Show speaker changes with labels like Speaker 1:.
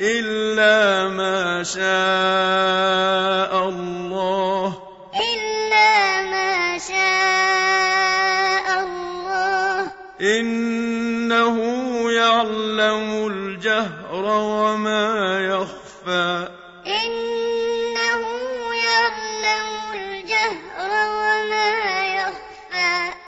Speaker 1: إلا ما شاء الله
Speaker 2: إلا ما شاء الله
Speaker 1: إنه يعلم الجهر وما يخفى